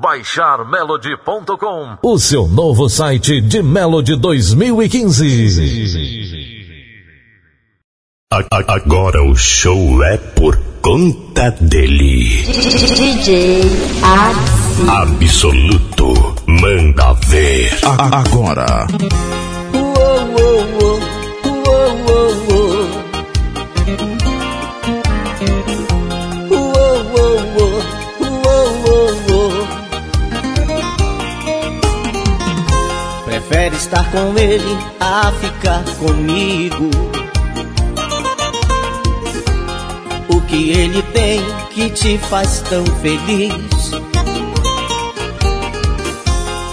baixarmelody.com, o seu novo site de Melody 2015. Agora o show é por conta dele. DJ. Absoluto. Manda ver. A agora. Uou, uou, uou. Prefere estar com ele a ficar comigo. O que ele tem que te faz tão feliz?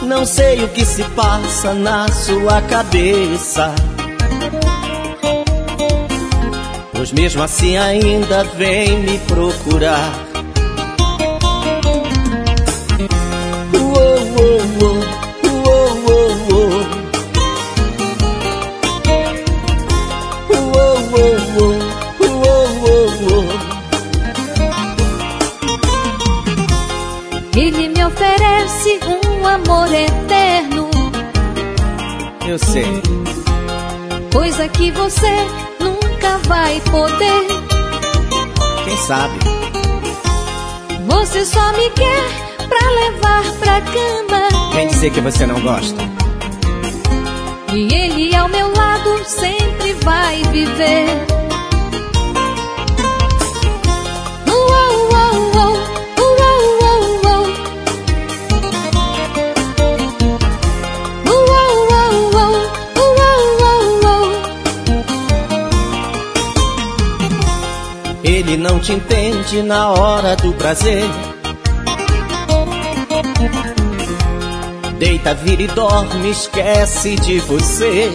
Não sei o que se passa na sua cabeça. Pois mesmo assim ainda vem me procurar. Uou, uou, uou. Amor eterno. Eu sei. Coisa que você nunca vai poder. Quem sabe? Você só me quer pra levar pra cama. Vem dizer que você não gosta. E ele ao meu lado sempre vai viver. Não te entende na hora do prazer. Deita, vira e dorme, esquece de você.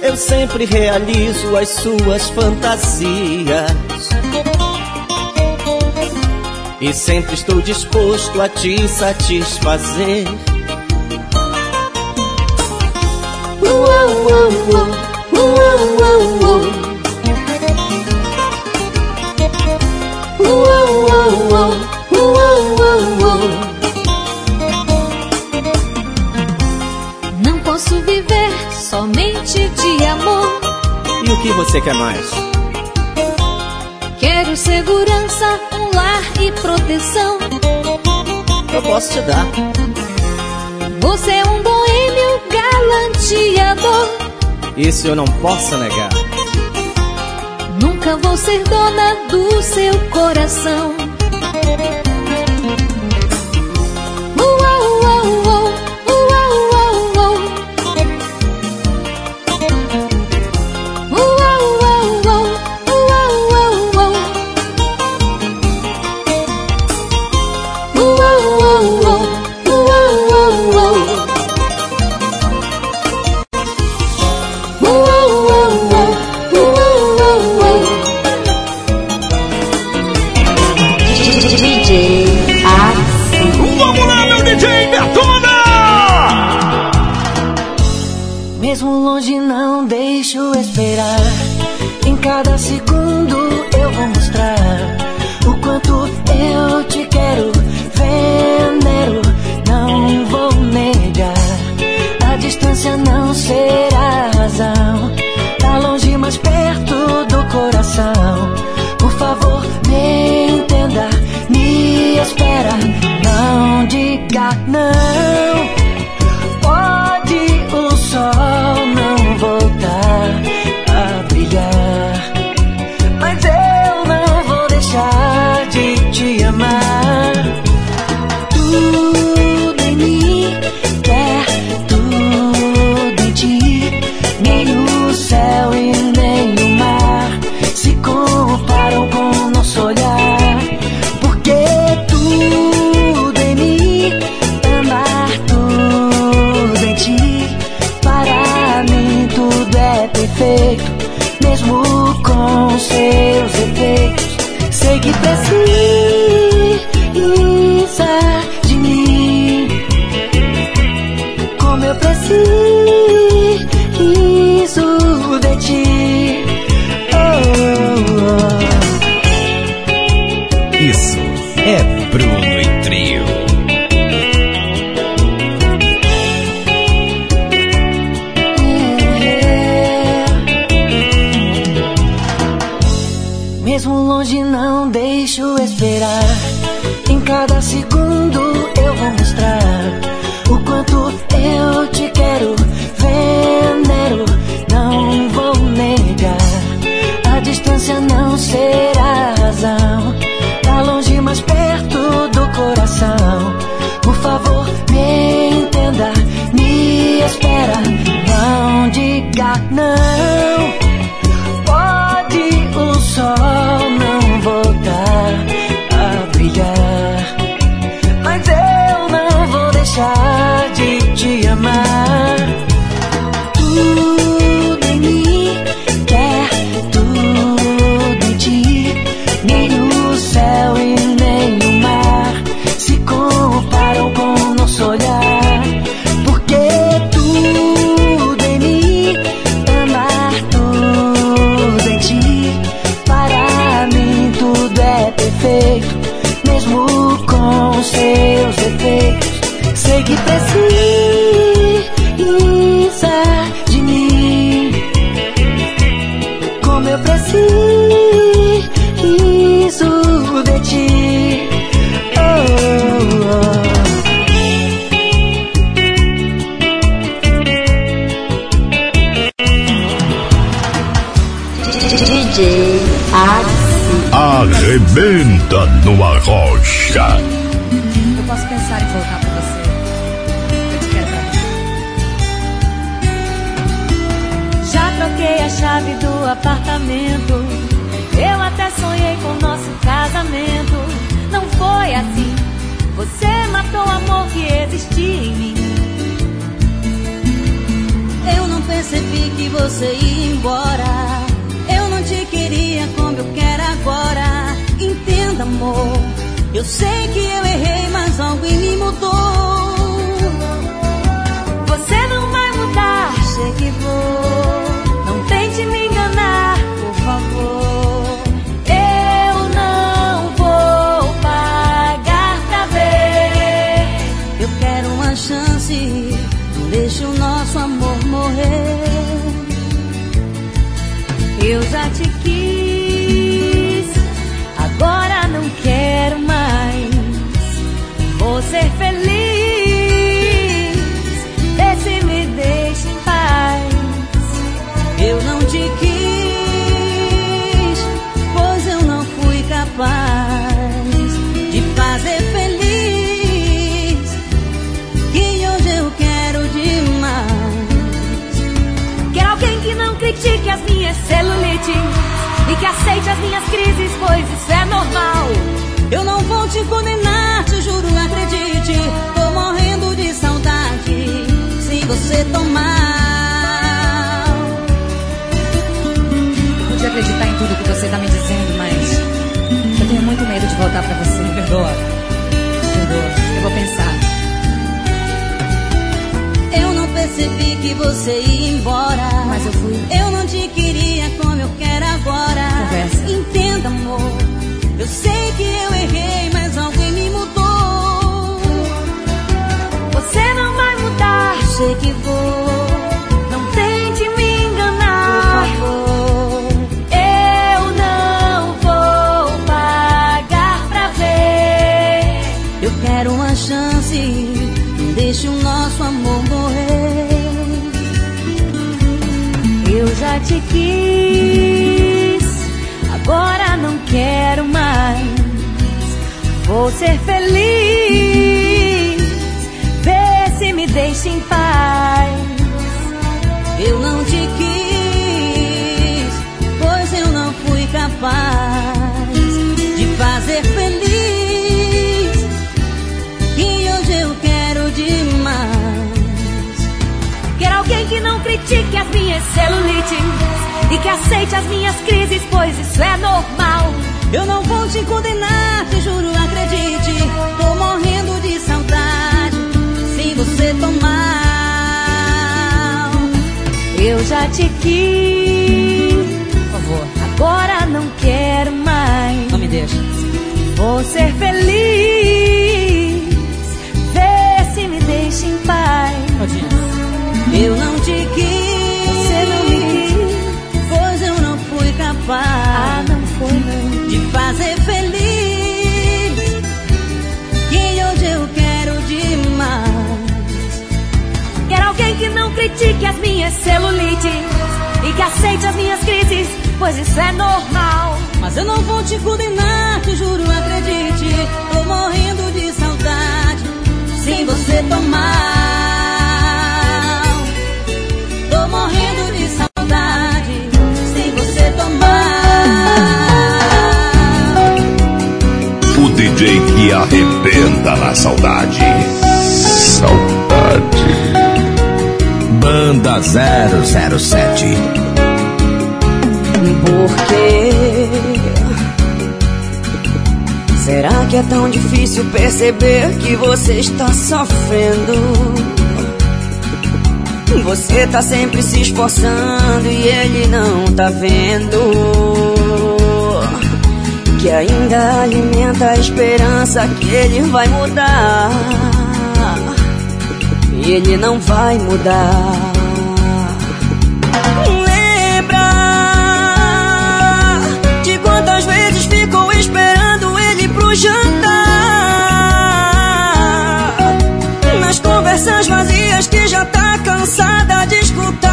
Eu sempre realizo as suas fantasias. E sempre estou disposto a te satisfazer. Uou, uou, uou, uou, uou, uou. Uou, você quer mais? Quero segurança, um lar e proteção. Eu posso te dar. Você é um boêmio galanteador. Isso eu não posso negar. Nunca vou ser dona do seu coração. Isso é Bruno e Trio. Mesmo longe, não deixo esperar. Em cada segundo 哪 arrebenta numa rocha. Eu posso pensar em voltar pra você. Já troquei a chave do apartamento. Eu até sonhei com nosso casamento. Não foi assim. Você matou o amor que existia em mim. Eu não percebi que você ia embora. amor. Eu sei que eu errei, mas algo em mim mudou. É celulite e que aceite as minhas crises, pois isso é normal. Mas eu não vou te condenar, te juro, acredite. Tô morrendo de saudade sem você tomar. Tô morrendo de saudade sem você tomar. O DJ que arrebenta na saudade. Saudade. Banda 007 Por quê? Será que é tão difícil perceber que você está sofrendo? Você tá sempre se esforçando e ele não tá vendo. Que ainda alimenta a esperança que ele vai mudar. E ele não vai mudar. Pro jantar? Nas conversas vazias que já tá cansada de escutar.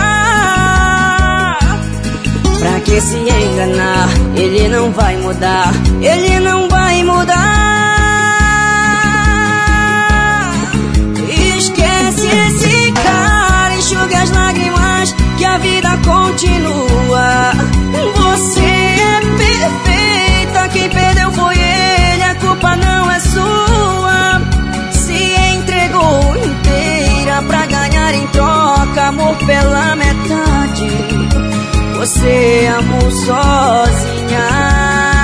Pra que se enganar? Ele não vai mudar. Ele não vai mudar. Esquece esse cara, enxuga as lágrimas que a vida continua. Culpa não é sua. Se entregou inteira pra ganhar em troca amor pela metade. Você amou sozinha.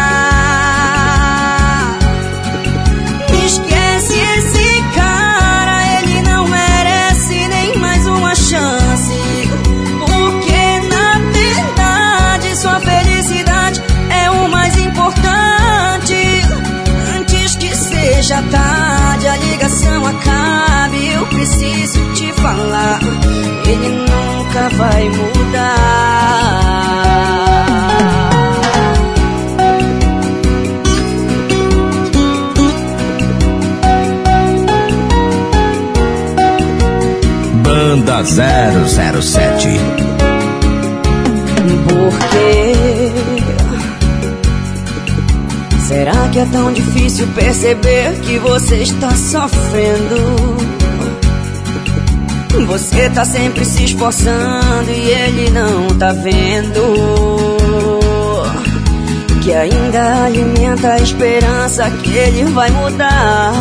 007 Por quê? Será que é tão difícil perceber que você está sofrendo? Você tá sempre se esforçando e ele não tá vendo. Que ainda alimenta a esperança que ele vai mudar.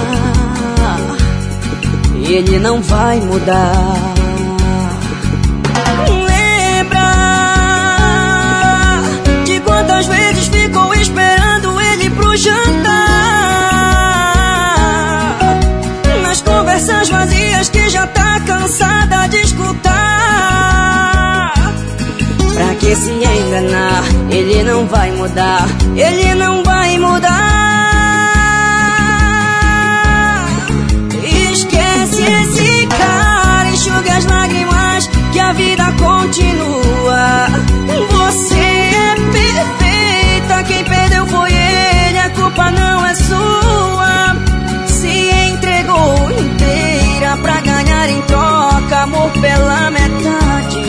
E ele não vai mudar. Quantas vezes ficou esperando ele pro jantar? Nas conversas vazias que já tá cansada de escutar. Pra que se enganar? Ele não vai mudar. Ele não vai mudar. Esquece esse cara, enxuga as lágrimas que a vida continua. Você é perfeita, culpa não é sua. Se entregou inteira pra ganhar em troca amor pela metade.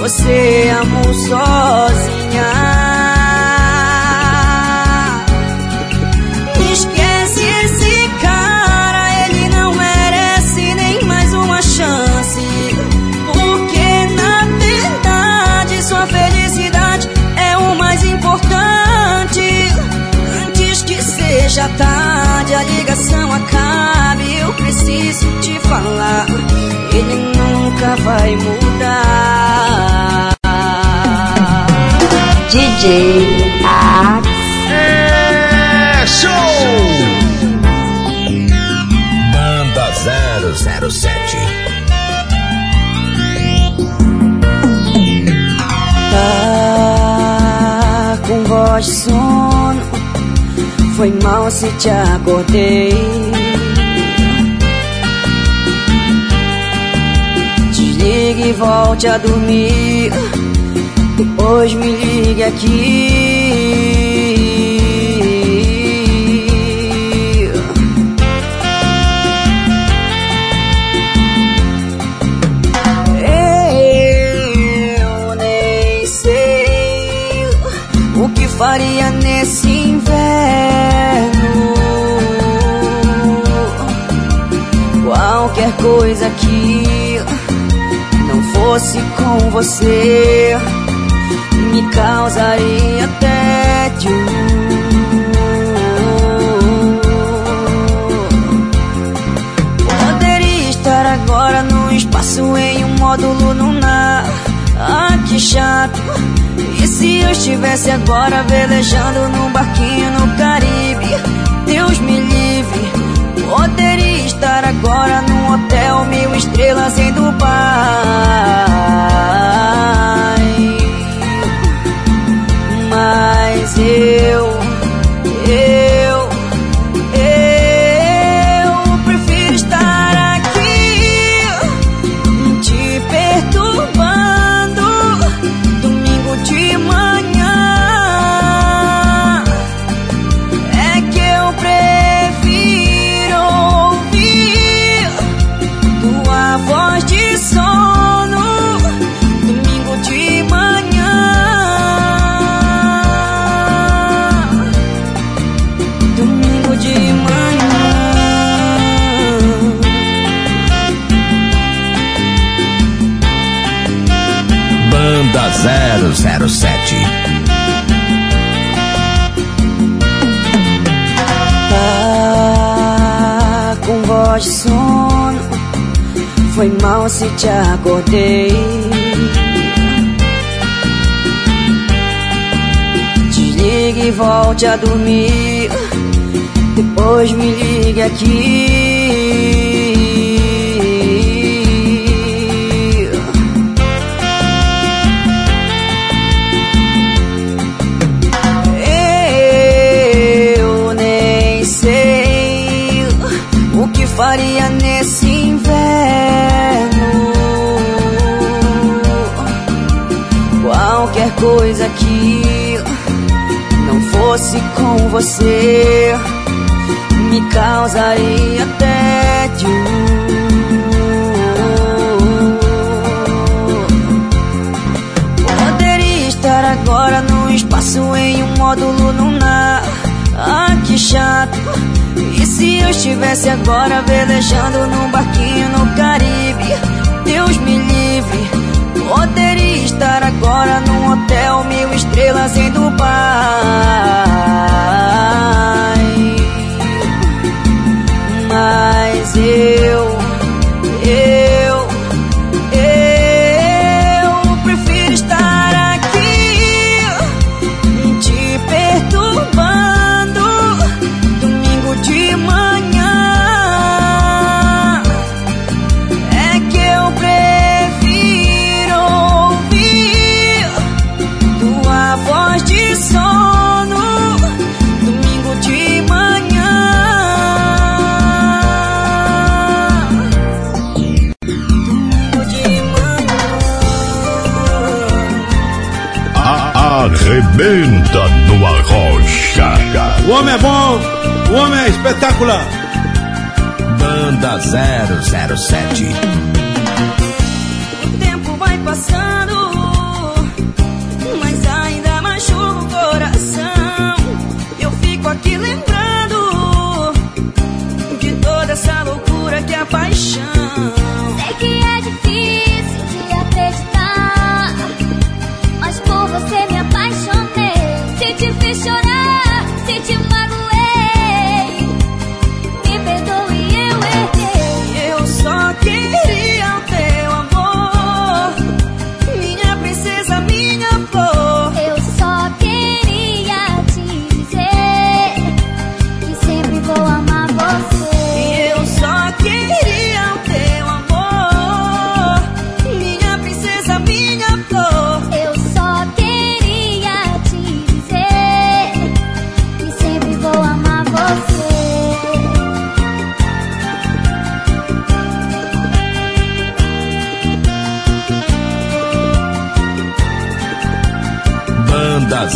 Você amou sozinha. Seja tarde, a ligação acabe. Eu preciso te falar, ele nunca vai mudar. DJ Axe. É show! Banda 007 Tá com voz de sono. Foi mal se te acordei. Desligue e volte a dormir. Depois me ligue aqui. Eu nem sei o que faria Coisa que não fosse com você me causaria tédio. Poderia estar agora no espaço em um módulo lunar. Ah, que chato. E se eu estivesse agora velejando num barquinho no Caribe? Estar agora num hotel mil estrelas em Dubai. Mas eu, se te acordei. Desligue e volte a dormir. Depois me ligue aqui. Eu nem sei o que faria que não fosse com você me causaria tédio. Agora no espaço em um módulo lunar. Ah, que chato. E se eu estivesse agora velejando num barquinho no Caribe? Deus me livre. Poderia estar agora num hotel mil estrelas em Dubai. Mas eu, eu, A arrebenta no arrocha. O homem é bom, o homem é espetacular. Banda 007. O tempo vai passando, mas ainda machuca o coração. Eu fico aqui lembrando de toda essa loucura que é a paixão.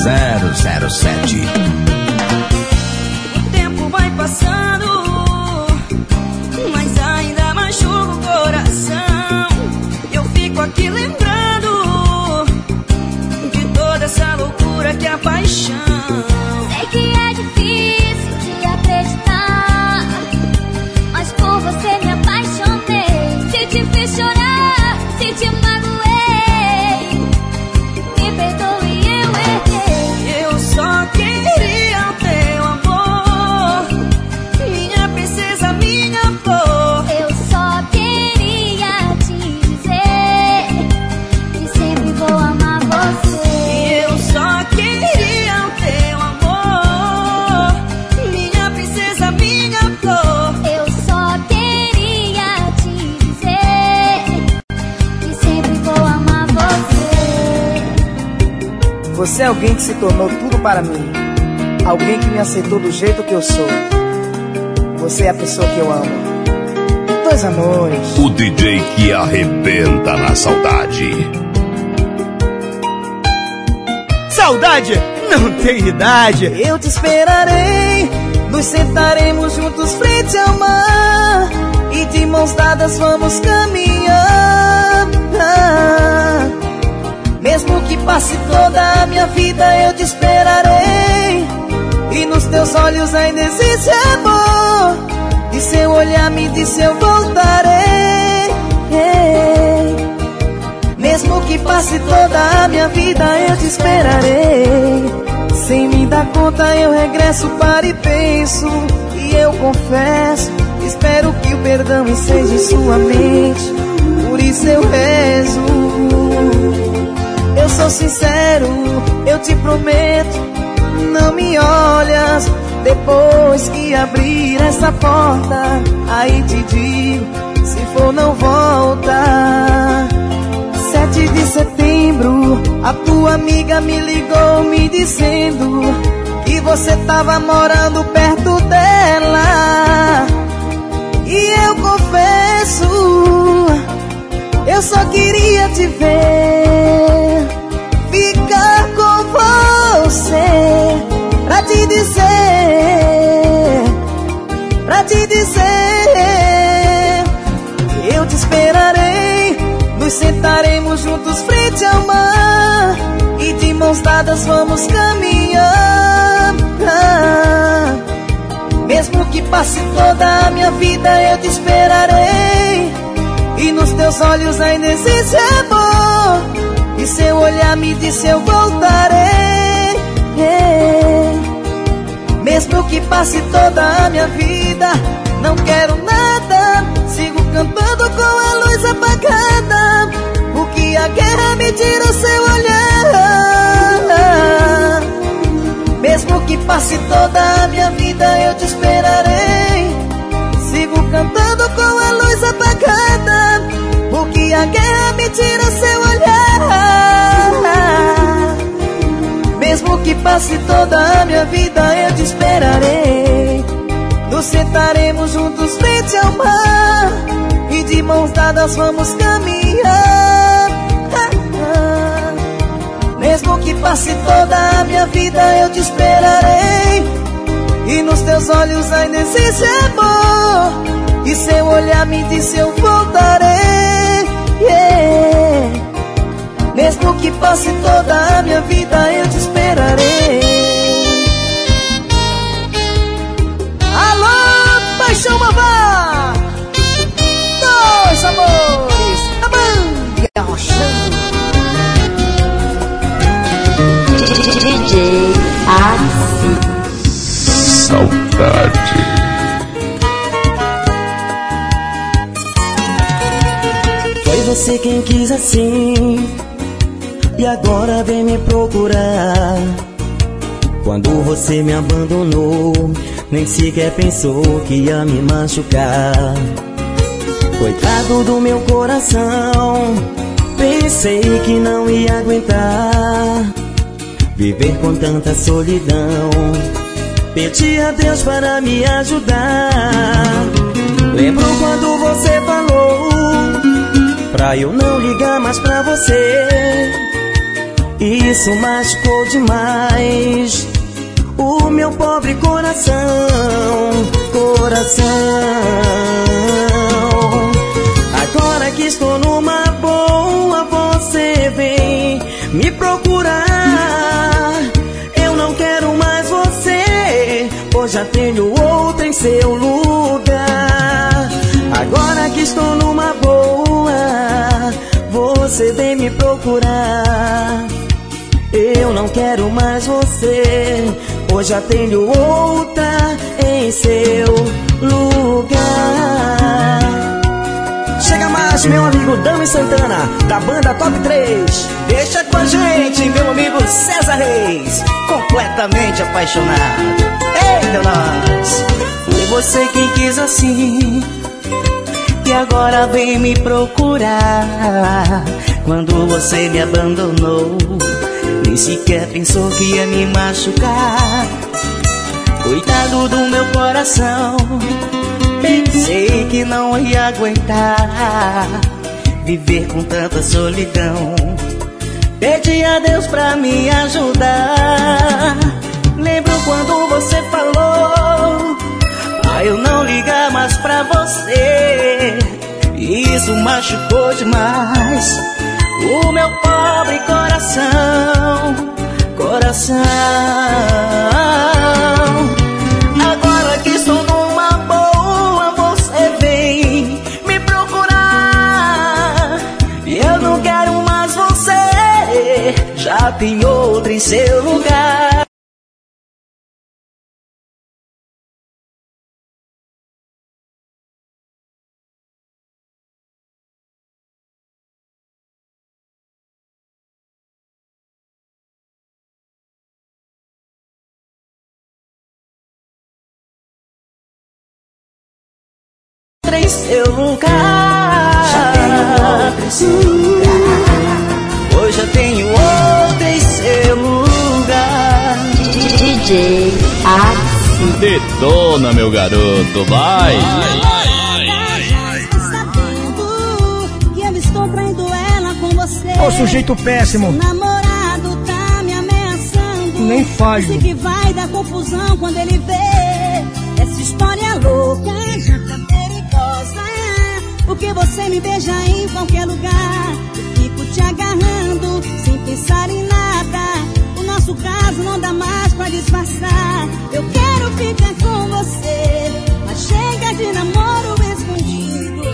007. Você é alguém que se tornou tudo para mim. Alguém que me aceitou do jeito que eu sou. Você é a pessoa que eu amo. Dois amores. O DJ que arrebenta na saudade. Saudade não tem idade. Eu te esperarei. Nos sentaremos juntos frente ao mar. E de mãos dadas vamos caminhar. Mesmo que passe toda a minha vida, eu te esperarei. E nos teus olhos ainda existe amor. E seu olhar me disse eu voltarei. Mesmo que passe toda a minha vida, eu te esperarei. Sem me dar conta, eu regresso para e penso. E eu confesso, espero que o perdão esteja em sua mente. Por isso eu rezo. Eu sou sincero, eu te prometo. Não me olhas depois que abrir essa porta. Aí te digo, se for não volta. 7 de setembro, a tua amiga me ligou me dizendo que você tava morando perto dela. E eu confesso, eu só queria te ver, dizer, pra te dizer, eu te esperarei, nos sentaremos juntos frente ao mar e de mãos dadas vamos caminhar. Mesmo que passe toda a minha vida, eu te esperarei. E nos teus olhos ainda existe amor E seu olhar me disse eu voltarei Mesmo que passe toda a minha vida Não quero nada. Sigo cantando com a luz apagada. Porque a guerra me tira o seu olhar. Mesmo que passe toda a minha vida Eu te esperarei. Sigo cantando com a luz apagada. Porque a guerra me tira seu olhar Mesmo que passe toda a minha vida Eu te esperarei. Nos sentaremos juntos frente ao mar E de mãos dadas vamos caminhar. Mesmo que passe toda a minha vida Eu te esperarei. E nos teus olhos ainda existe amor. E seu olhar me disse eu voltarei. Yeah. Mesmo que passe toda a minha vida eu te esperarei. Alô, Paixão Babá Dois amores A banda arrochando. DJ Axi saudade. Foi você quem quis assim, e agora vem me procurar. Quando você me abandonou, nem sequer pensou que ia me machucar. Coitado do meu coração, pensei que não ia aguentar viver com tanta solidão. Pedi a Deus para me ajudar. Lembro quando você falou pra eu não ligar mais pra você. Isso machucou demais o meu pobre coração, coração. Agora que estou numa boa, você vem me procurar. Eu não quero mais você, pois já tenho outra em seu lugar. Agora que estou numa boa, você vem me procurar. Quero mais você, já tenho outra em seu lugar. Chega mais, meu amigo Dami Santana, da banda Top 3. Deixa com a gente, meu amigo César Reis, completamente apaixonado. Eita, nós! Foi você quem quis assim, e agora vem me procurar. Quando você me abandonou, Nem sequer pensou que ia me machucar. Coitado do meu coração. Pensei que não ia aguentar viver com tanta solidão. Pedi a Deus pra me ajudar. Lembro quando você falou pra eu não ligar mais pra você. Isso machucou demais o meu pobre coração. Coração. Agora que estou numa boa, você vem me procurar. E eu não quero mais você. Já tem outra em seu lugar. Em seu lugar. Já tenho outra em seu lugar. Hoje eu tenho outra em seu lugar. DJ Axi. Detona, meu garoto, vai! Ô sujeito péssimo! namorado tá me ameaçando. Nem falho. Disse que vai dar confusão quando ele vê essa história louca. Porque você me beija em qualquer lugar. Fico te agarrando sem pensar em nada. O nosso caso não dá mais pra disfarçar. Eu quero ficar com você. Mas chega de namoro escondido.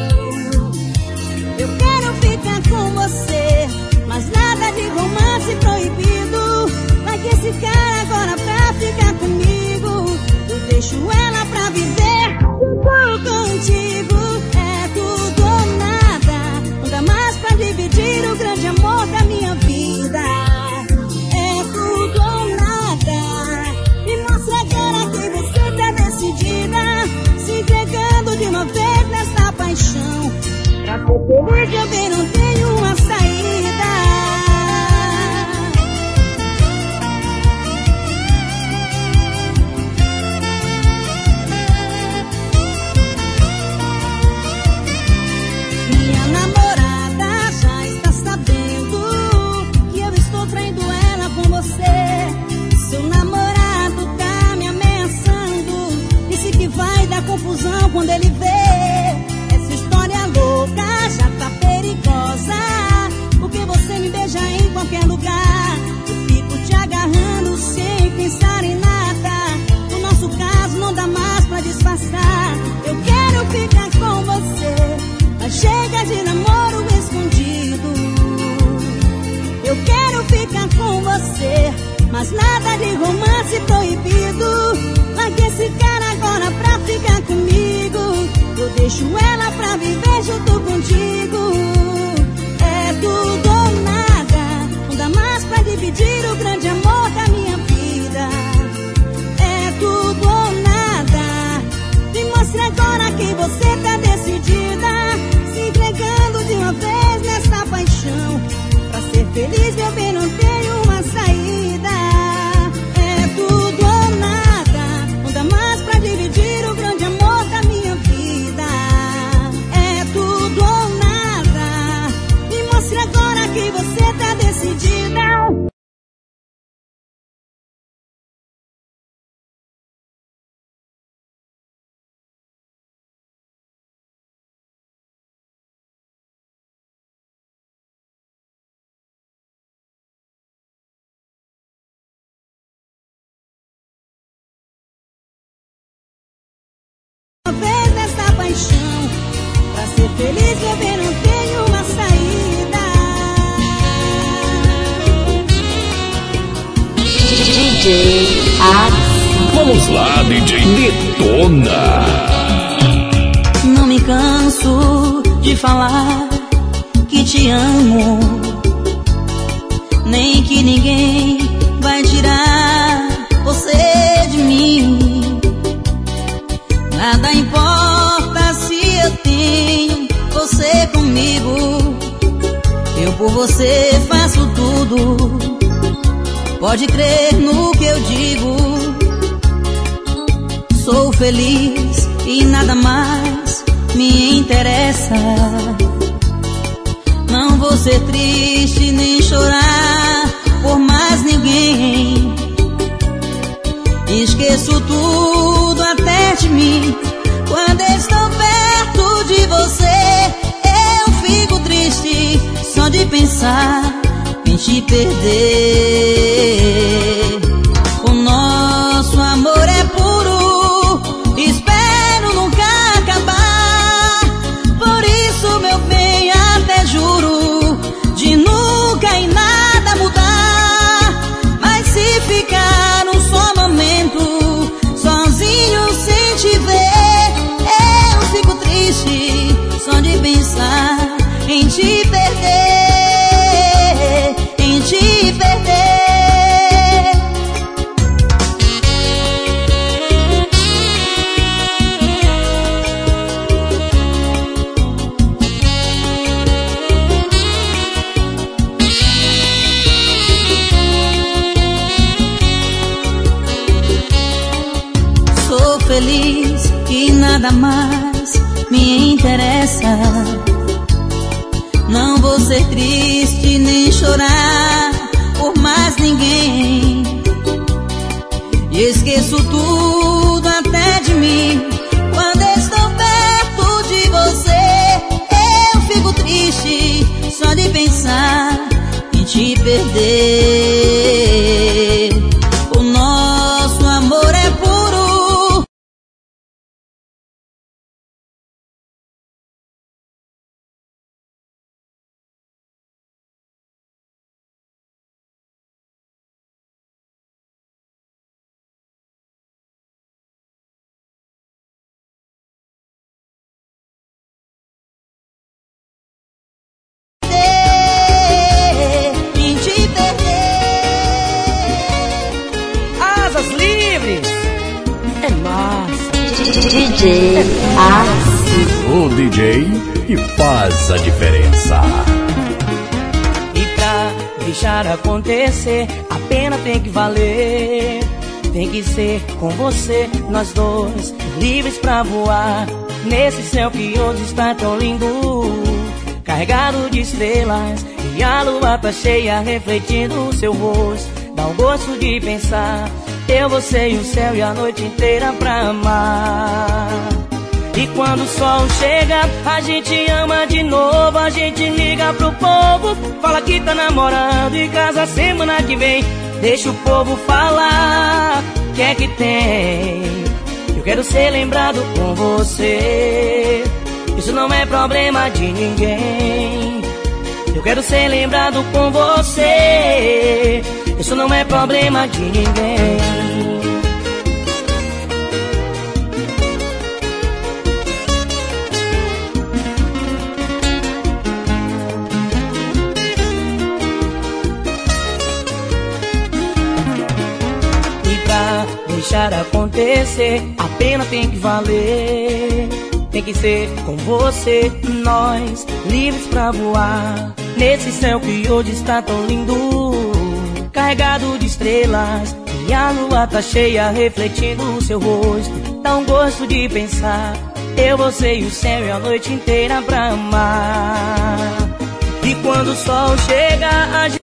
Eu quero ficar com você, mas nada de romance proibido. Vai que esse cara agora pra ficar comigo. Eu deixo ela pra viver junto contigo. Feliz eu não tenho uma você. Mas nada de romance proibido. Largue esse cara agora pra ficar comigo. Eu deixo ela pra viver junto contigo. É tudo ou nada. Não dá mais pra dividir o grande amor da minha vida. É tudo ou nada. Me mostre agora que você tá decidida. Se entregando de uma vez nessa paixão. Pra ser feliz, meu bem, não tenho paixão, pra ser feliz, bem, não tenho uma saída. DJ. Vamos lá, DJ Detona! Não me canso de falar que te amo. Nem que ninguém vai tirar comigo. Eu por você faço tudo. Pode crer no que eu digo. Sou feliz e nada mais me interessa. Não vou ser triste nem chorar por mais ninguém. Esqueço tudo até de mim quando estou perto de você. De pensar em te perder. Feliz e nada mais me interessa. Não vou ser triste nem chorar por mais ninguém. E esqueço tudo até de mim. Quando estou perto de você, eu fico triste só de pensar em te perder. Acontecer, a pena tem que valer. Tem que ser com você, nós dois, livres pra voar. Nesse céu que hoje está tão lindo, carregado de estrelas. E a lua tá cheia, refletindo o seu rosto. Dá um gosto de pensar. Eu, você e o céu e a noite inteira pra amar. E quando o sol chega, a gente ama de novo, a gente liga pro povo, fala que tá namorando e casa semana que vem. Deixa o povo falar, que é que tem? Eu quero ser lembrado com você. Isso não é problema de ninguém. Eu quero ser lembrado com você. Isso não é problema de ninguém. Deixar acontecer, a pena tem que valer. Tem que ser com você, nós, livres pra voar. Nesse céu que hoje está tão lindo, carregado de estrelas. E a lua tá cheia, refletindo o seu rosto. Dá um gosto de pensar. Eu, você e o céu e a noite inteira pra amar. E quando o sol chega, a gente.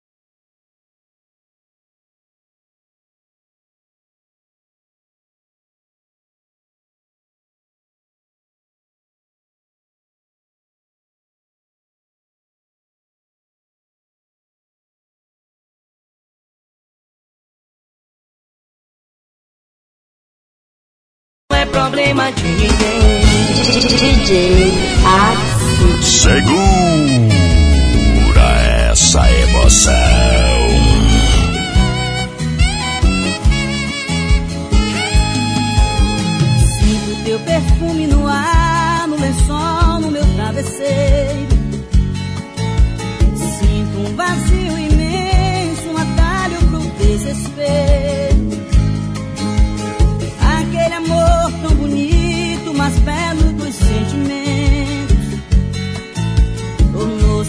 É problema de ninguém. DJ Axi. Segura essa emoção. Sinto teu perfume no ar, no lençol, no meu travesseiro. Sinto um vazio imenso, um atalho pro desespero.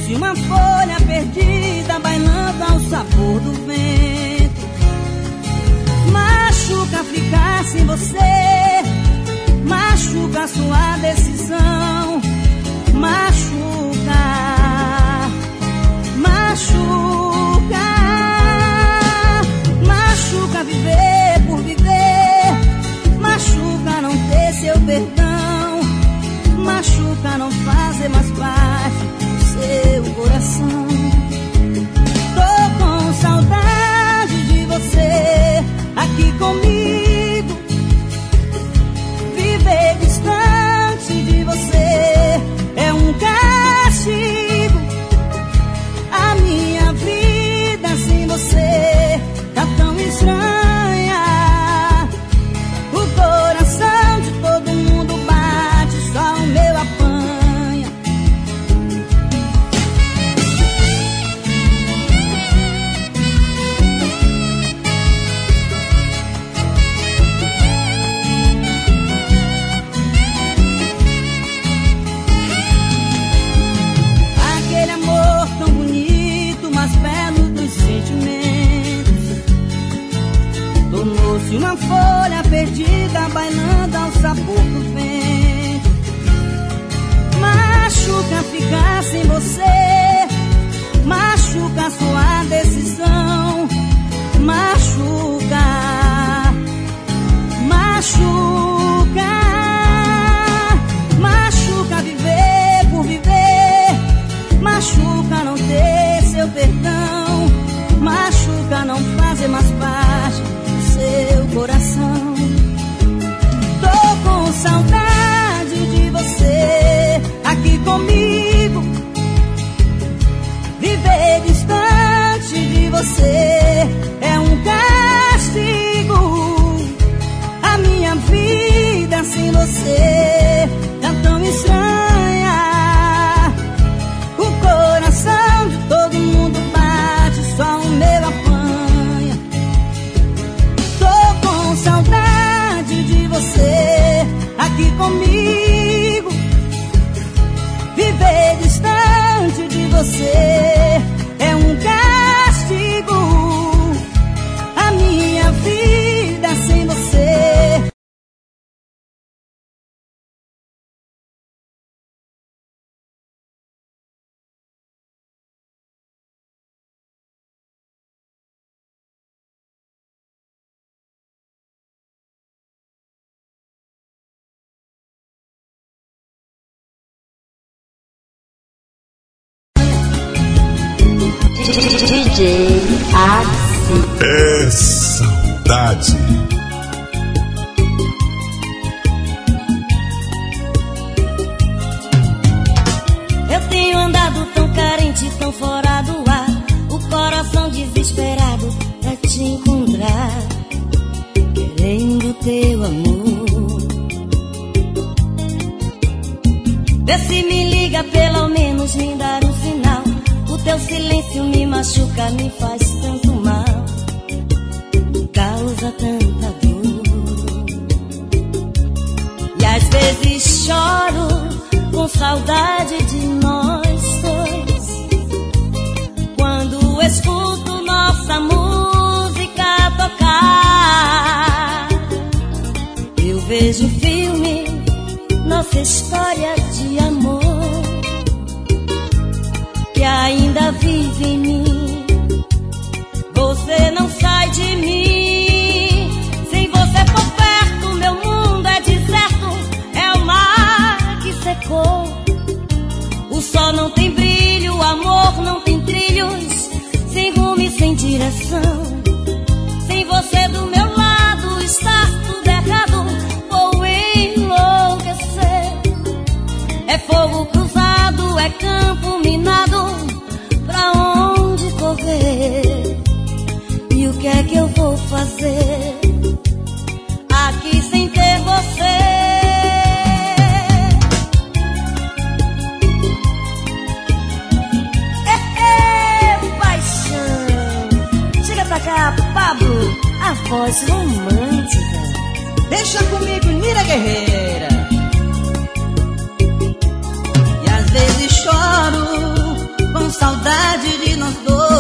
Tornou-se uma folha perdida, bailando ao sabor do vento. ficar sem você, machuca sua decisão, machuca, machuca, machuca viver por viver, machuca não ter seu perdão, machuca não fazer mais seu coração. Tô com saudade de você aqui comigo. Tornou-se uma folha perdida, bailando ao sabor do vento. Machuca ficar sem você, machuca sua decisão, machuca, machuca, comigo. Viver distante de você é um castigo. A minha vida sem você tá tão estranha. O coração de todo mundo bate, só o meu apanha. Tô com saudade de você aqui comigo. Viver distante de você DJ Axi. É saudade. Eu tenho andado tão carente, tão fora do ar. O coração desesperado pra te encontrar. Querendo teu amor. Vê se me liga, pelo menos me dar um sinal. O teu silêncio me machuca, me faz tanto mal. Causa tanta dor. E às vezes choro com saudade de nós dois. Quando escuto nossa música tocar, eu vejo filme, nossa história ainda vive em mim. Você não sai de mim. Sem você por perto, meu mundo é deserto. É o mar que secou. O sol não tem brilho, o amor não tem trilhos. Sem rumo e sem direção. Sem você do meu lado, está tudo errado. Vou enlouquecer. É fogo cruzado, é campo minado. Aqui sem ter você. É, é, paixão. Chega pra cá, Pablo, a voz romântica. Deixa comigo, Nira Guerreira. E às vezes choro com saudade de nós dois.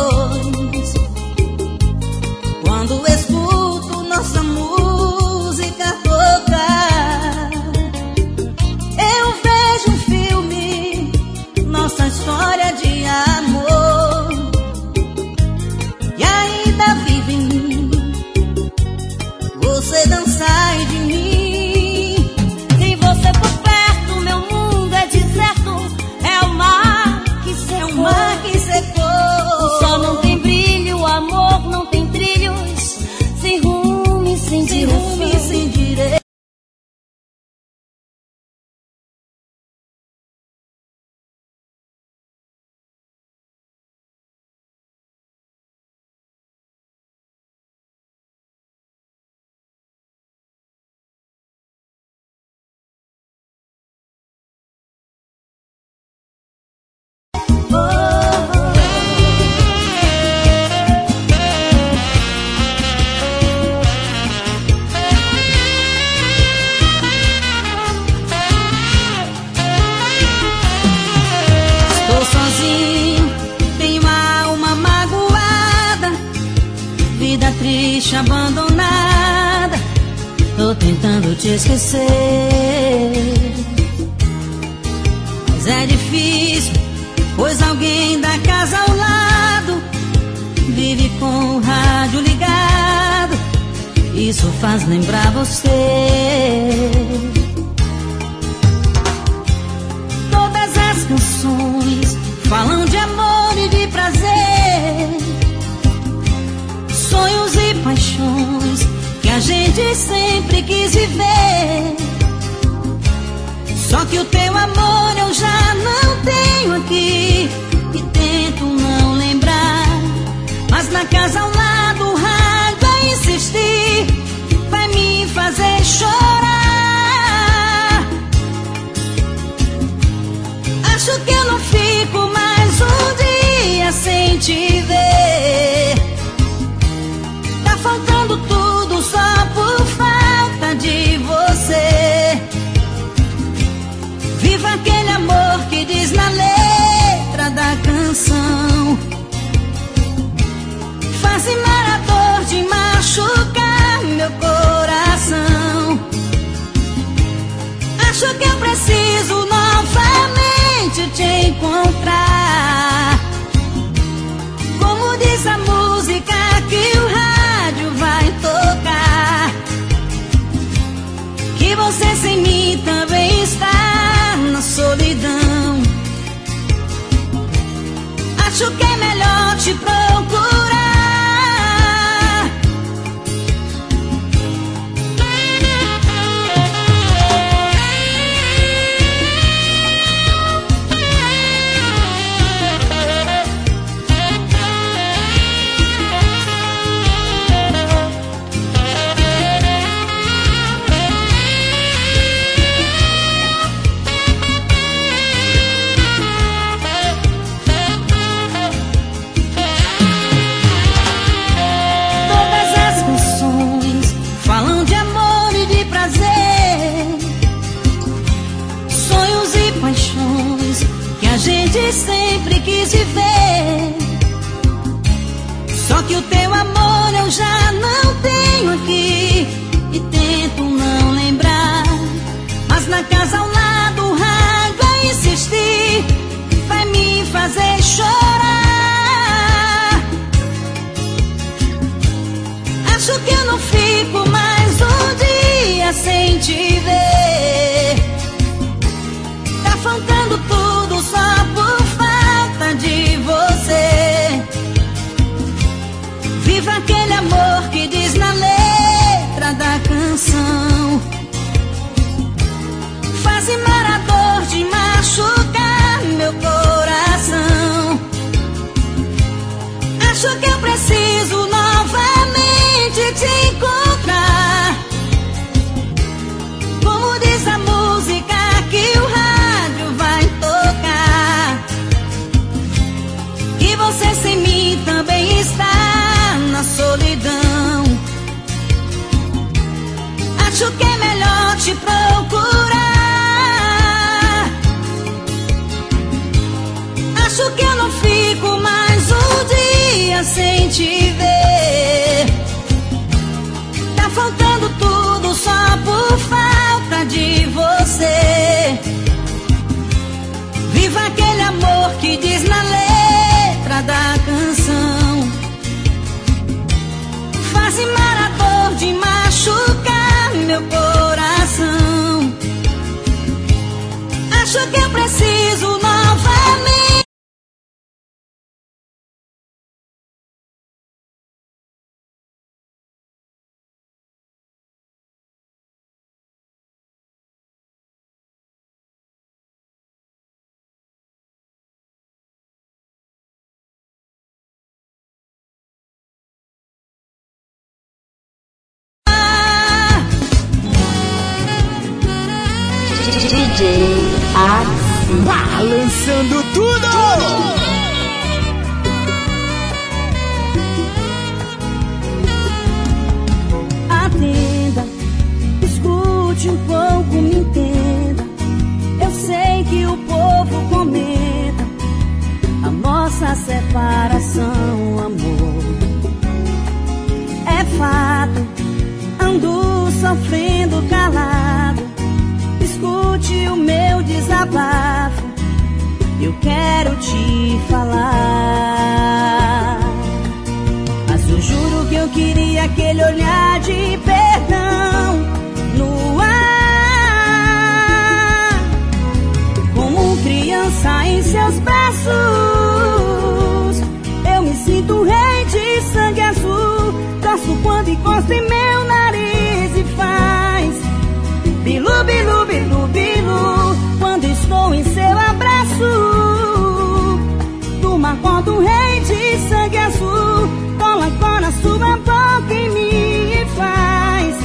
Triste, abandonada. Tô tentando te esquecer. Mas é difícil, pois alguém da casa ao lado vive com o rádio ligado. Isso faz lembrar você. Todas as canções falam de amor e de prazer sonhos e paixões que a gente sempre quis viver. Só que o teu amor eu já não tenho aqui e tento não lembrar. Mas na casa ao lado o vai insistir, vai me fazer chorar. Acho que eu não fico mais um dia sem te ver tudo só por falta de você. Viva aquele amor que diz na letra da canção. Faz marador de machucar meu coração. Acho que eu preciso novamente te encontrar. Como diz a música melhor te que o teu amor eu já não tenho aqui e tento não lembrar. Mas na casa ao lado o vai insistir, vai me fazer chorar. Acho que eu não fico mais um dia sem te ver. Tá faltando tudo te ver. Tá faltando tudo só por falta de você. Viva aquele amor que diz na letra da canção Faz marador de machucar meu coração Acho que eu preciso Balançando tudo! Atenda, escute um pouco, me entenda. Eu sei que o povo comenta a nossa separação, amor. É fácil sofrendo calado. Escute o meu desabafo. Eu quero te falar. Mas eu juro que eu queria aquele olhar de perdão no ar. Como criança em seus braços. Eu me sinto rei de sangue azul. Torço quando encosta em meu nariz e faz. Bilu, bilu. Um rei de sangue azul. Cola, cola sua boca em mim e faz.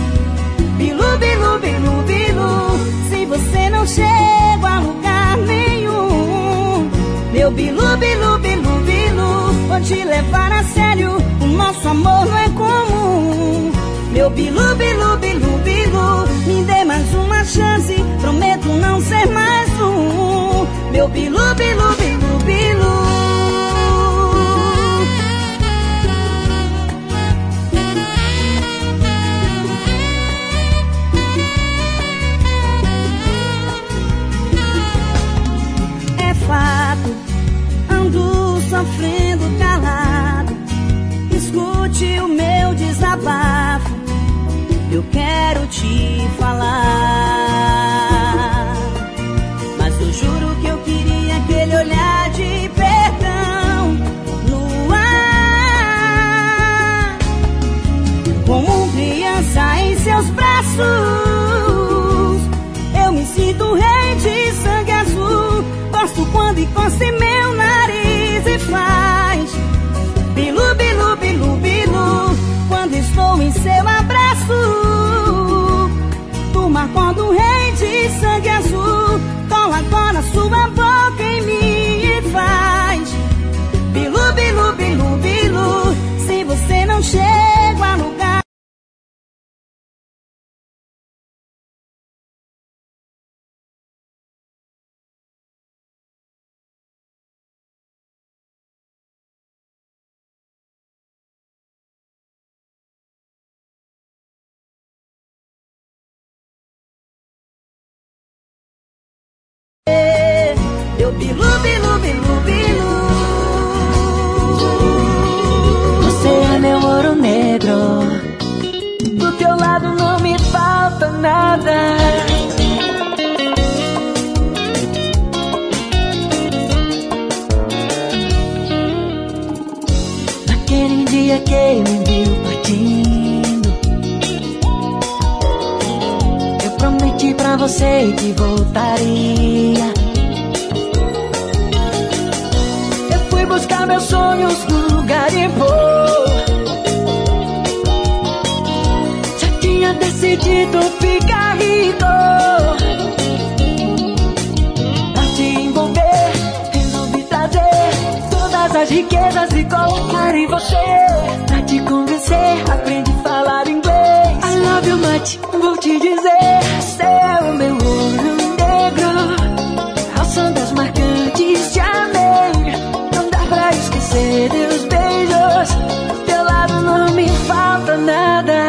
Bilu, bilu, bilu, bilu. Se você não chega a lugar nenhum. Meu bilu, bilu, bilu, bilu. Vou te levar a sério. O nosso amor não é comum. Meu bilu, bilu, bilu, bilu. Me dê mais uma chance. Prometo não ser mais um. Meu bilu, bilu, bilu, bilu. Eu quero te falar. Mas eu juro que eu queria aquele olhar de perdão no ar. Como criança em seus braços. Eu me sinto rei de sangue azul. Gosto quando encosta em meu nariz e faz. Bilu, bilu, bilu, bilu. Quando estou em seu abraço. Quando um rei de sangue azul. Cola agora sua boca em mim e faz. Bilu, bilu, bilu, bilu. Se você não chega você que voltaria. Eu fui buscar meus sonhos no garimpo. Já tinha decidido ficar rico. Pra te envolver, resolvi trazer todas as riquezas e colocar em você. Pra te convencer, aprendi much, vou te dizer. Você é o meu olho negro. Ao som das marcantes te amei. Não dá pra esquecer teus beijos. Do teu lado não me falta nada.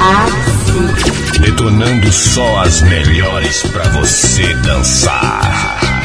Axi. Detonando só as melhores pra você dançar.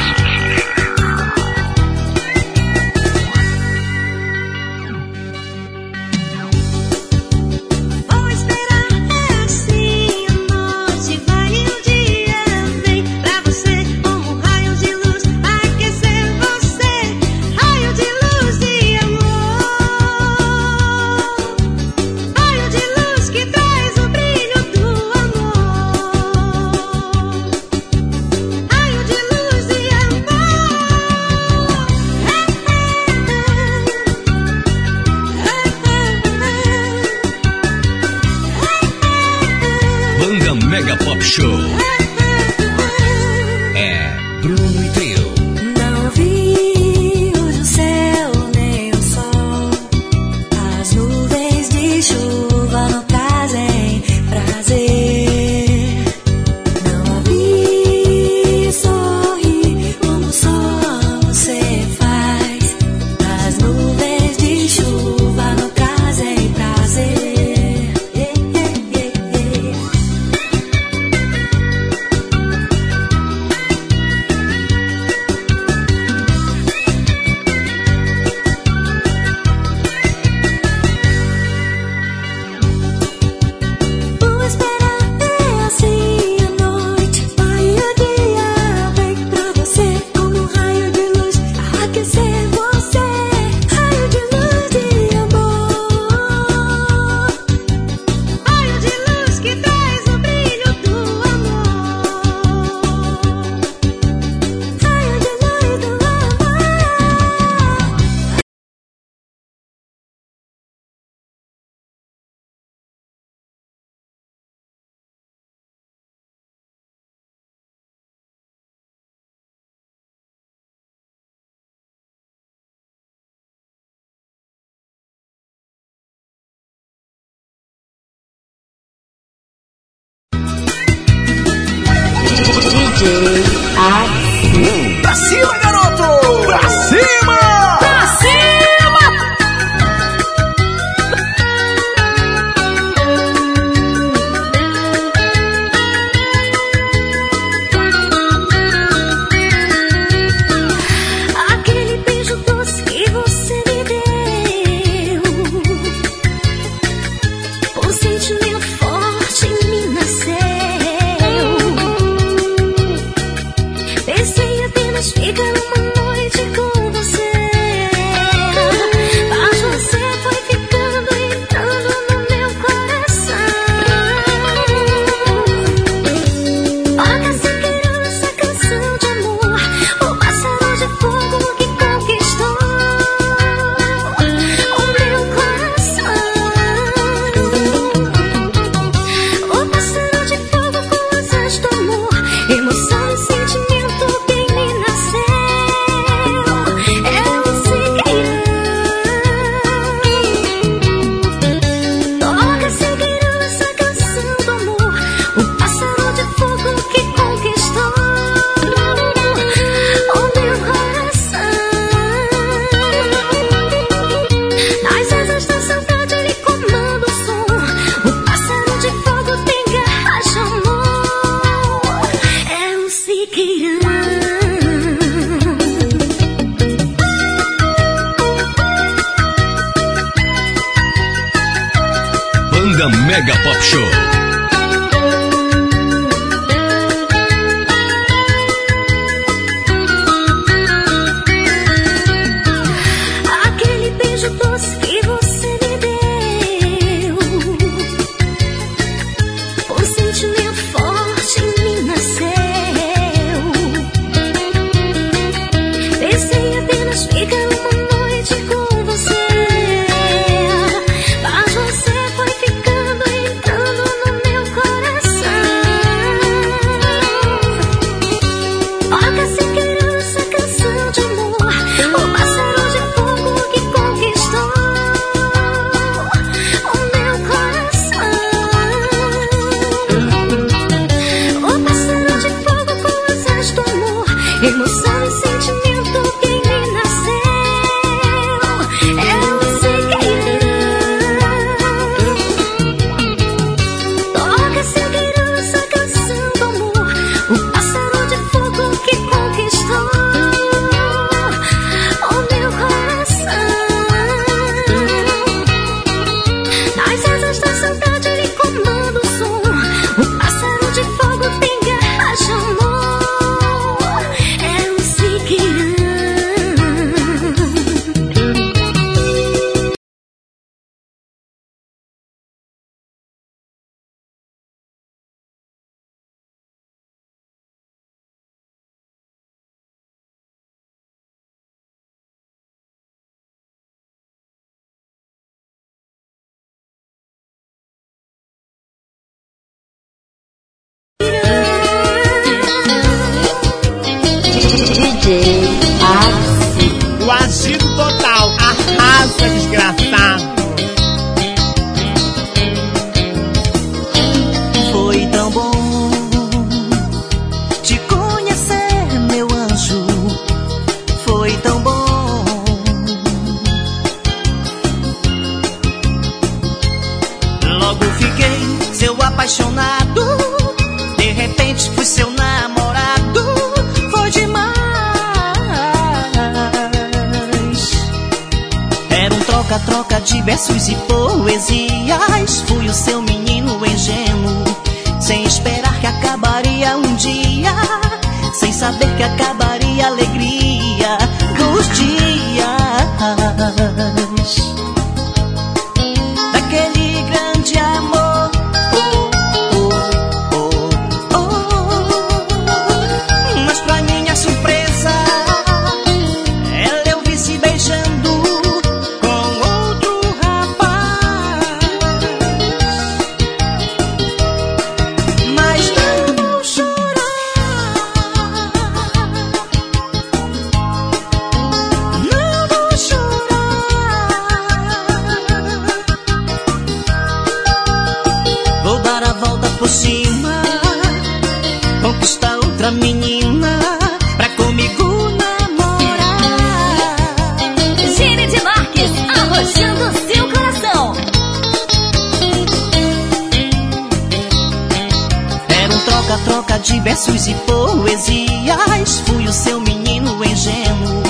De versos e poesias. Fui o seu menino ingênuo,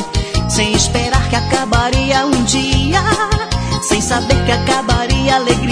sem esperar que acabaria um dia, sem saber que acabaria a alegria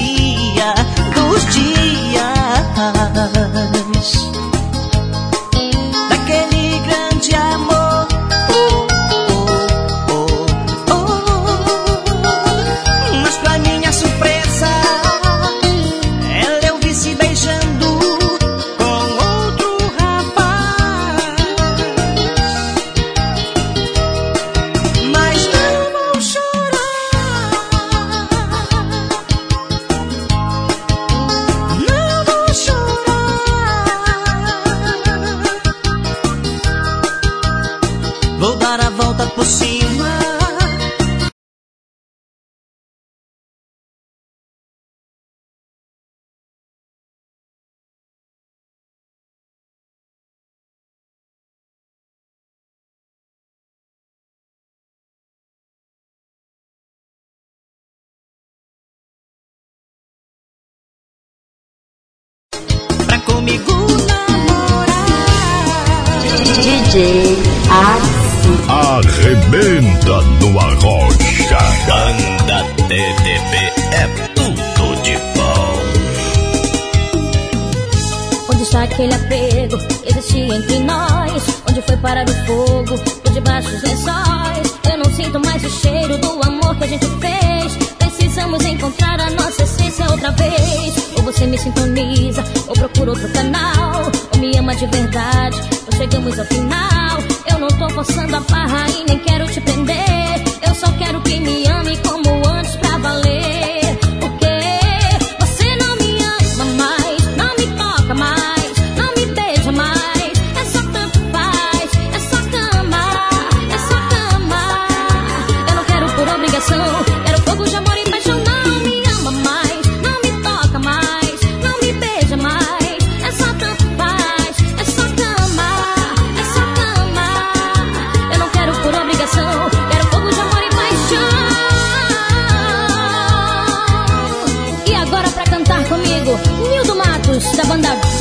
Parar o fogo por debaixo dos lençóis? Eu não sinto mais o cheiro do amor que a gente fez. Precisamos encontrar a nossa essência outra vez. Ou você me sintoniza, ou procura outro canal. Ou me ama de verdade, ou chegamos ao final. Eu não tô forçando a barra e nem quero te prender. Eu só quero que me ame como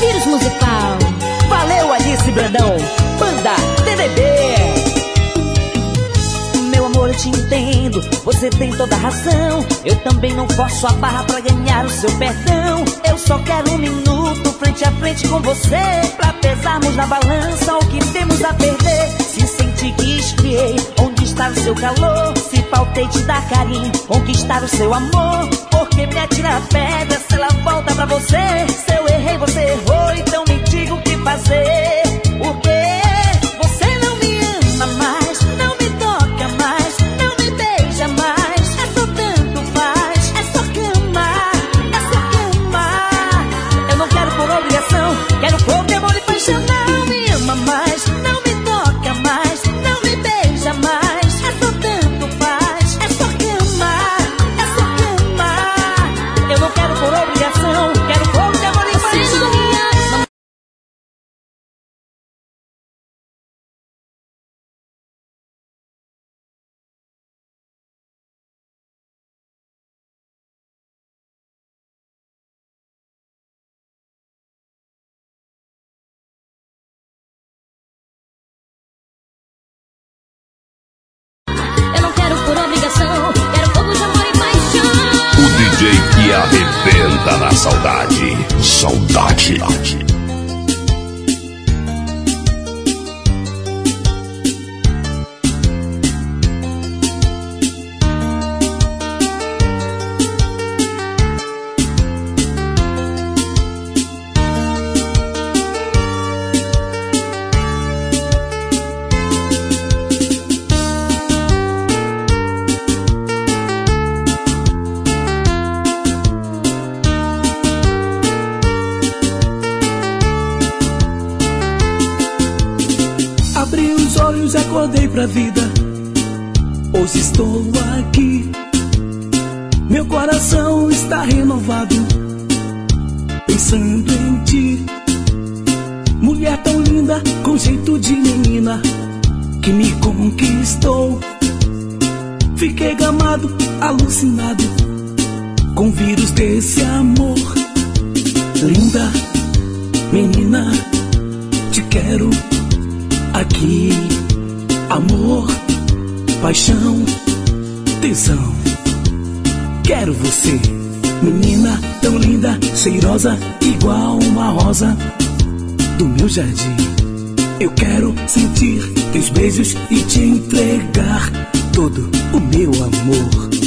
Vírus Musical. Valeu, Alice Brandão, banda TDB. Meu amor, eu te entendo, você tem toda a razão. Eu também não forço a barra pra ganhar o seu perdão. Eu só quero um minuto frente a frente com você. Pra pesarmos na balança o que temos a perder. Se senti que esfriei, onde está o seu calor? Se faltei te dar carinho, conquistar o seu amor. Porque me atira a pedra se ela volta pra você. Se eu errei, você errou, então me diga o que fazer. Vírus desse amor. Linda menina, te quero aqui. Amor, paixão, tesão. Quero você, menina tão linda, cheirosa, igual uma rosa do meu jardim. Eu quero sentir teus beijos e te entregar todo o meu amor.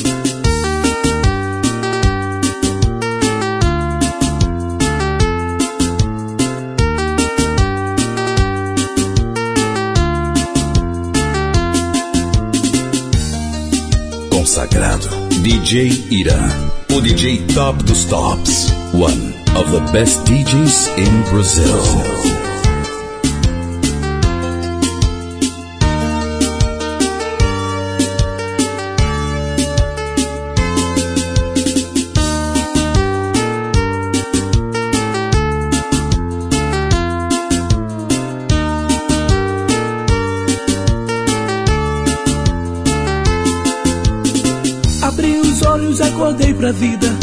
Consagrado DJ Ira, o DJ top dos tops, one of the best DJs in Brazil. Pra vida.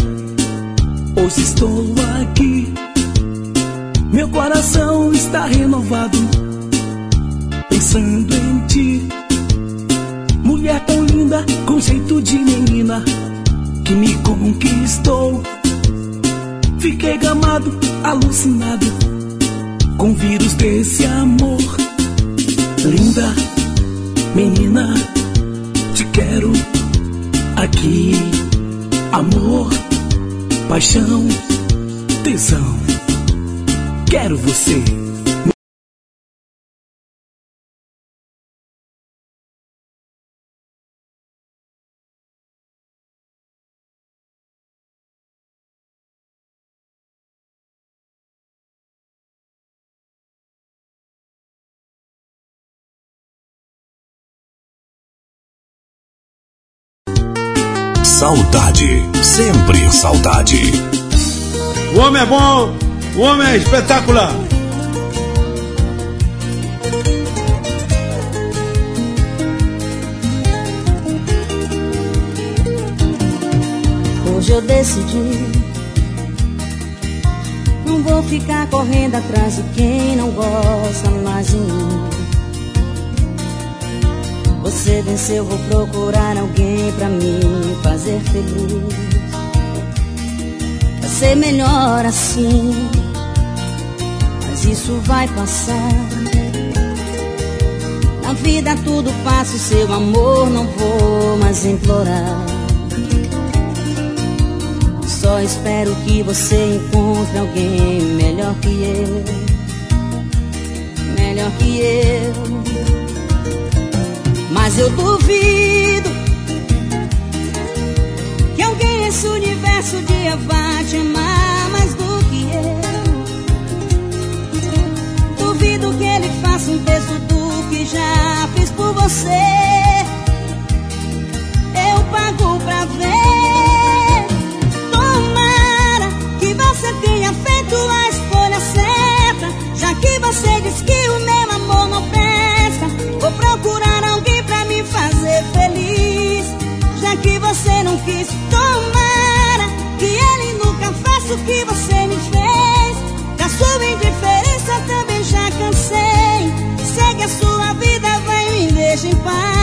Saudade, sempre saudade. O homem é bom, o homem é espetacular. Hoje eu decidi. Não vou ficar correndo atrás de quem não gosta mais de mim. Você venceu, vou procurar alguém pra me fazer feliz. Vai ser melhor assim, mas isso vai passar. Na vida tudo passa, o seu amor não vou mais implorar. Só espero que você encontre alguém melhor que eu. Melhor que eu. Mas eu duvido que alguém nesse universo um dia vá te amar mais do que eu. Duvido que ele faça um terço do que já fiz por você. Eu pago pra ver. Tomara que você tenha feito a escolha certa. Já que você diz que o meu amor não presta, vou procurar fazer feliz. Já que você não quis, tomara que ele nunca faça o que você me fez. Da sua indiferença também já cansei. Segue a sua vida, vai me deixa em paz.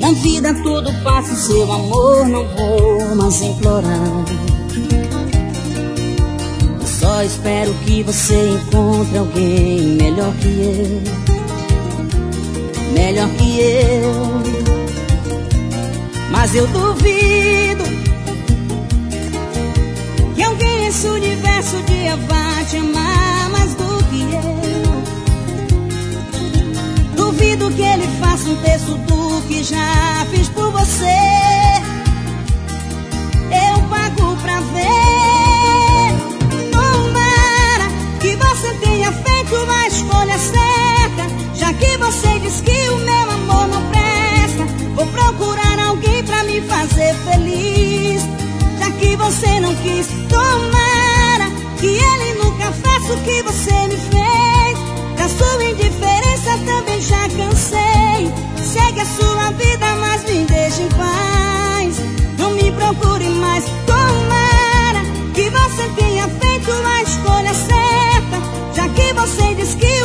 Na vida tudo passa, o seu amor não vou mais implorar. Só espero que você encontre alguém melhor que eu. Melhor que eu. Mas eu duvido que alguém nesse universo dia vá te amar duvido que ele faça um terço do que já fiz por você. Eu pago pra ver. Tomara que você tenha feito a escolha certa. Já que você diz que o meu amor não presta, vou procurar alguém pra me fazer feliz. Já que você não quis, tomar. Segue a sua vida, mas me deixe em paz. Não me procure mais. Tomara que você tenha feito a escolha certa, já que você diz que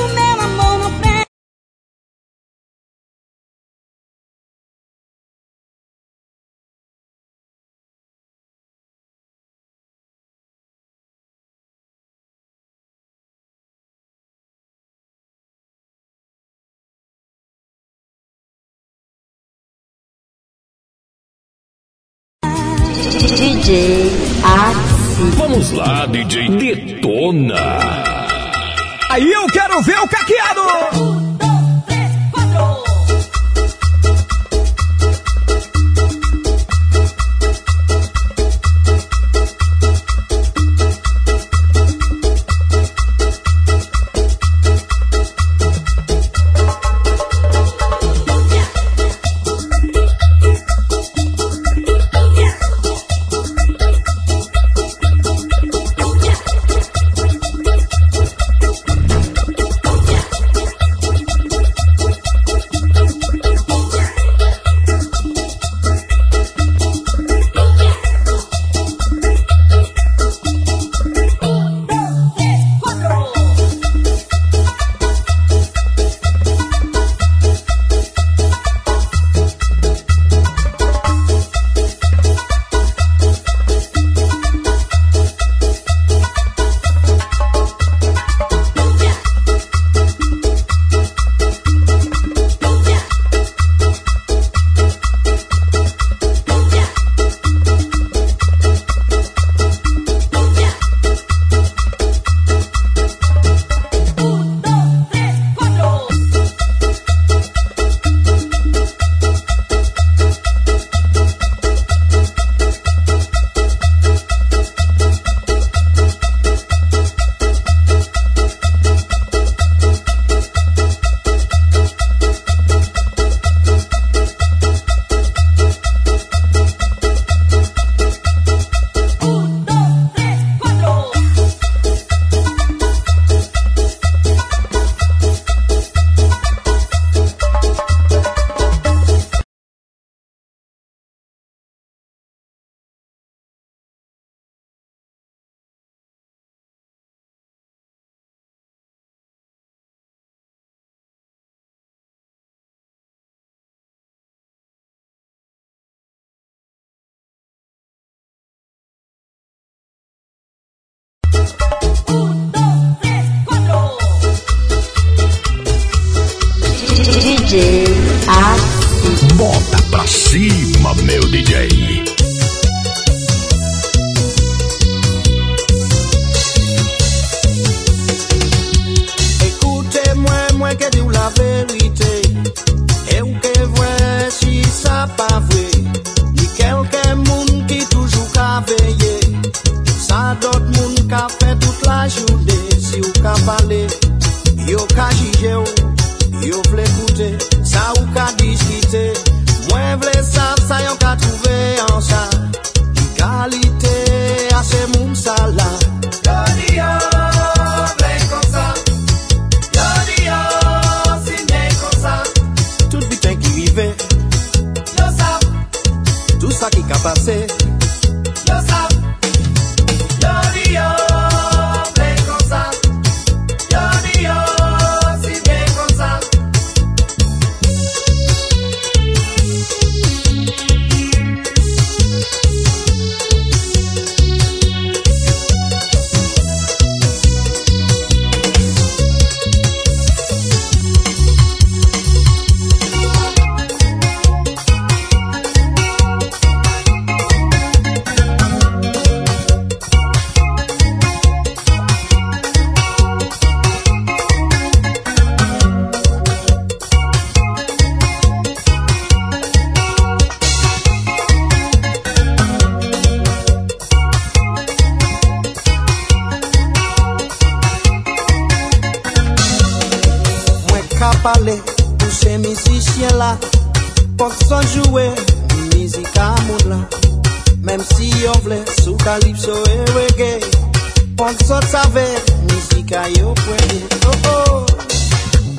Vamos lá, DJ Detona. Aí eu quero ver o caqueado! meu DJ. Mwen la, pok son jowe, mizika moun la Mem si yo vle, sou kalipso e wege Pok sot save, mizika yo pwede oh oh.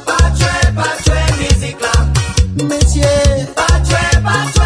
Patwe, patwe, mizik la Mesye, patwe, patwe